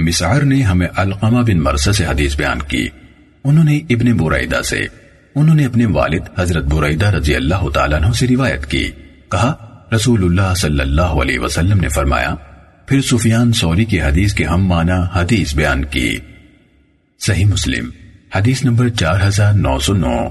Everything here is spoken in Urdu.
مسعر نے ہمیں القمہ بن مرسہ سے حدیث بیان کی۔ انہوں نے ابن برائدہ سے، انہوں نے اپنے والد حضرت برائدہ رضی اللہ تعالیٰ عنہ سے روایت کی۔ کہا، رسول اللہ صلی اللہ علیہ وسلم نے فرمایا، پھر سفیان سوری کی حدیث کے ہم معنی حدیث بیان کی۔ صحیح مسلم، حدیث نمبر چار ہزار نو سو نو۔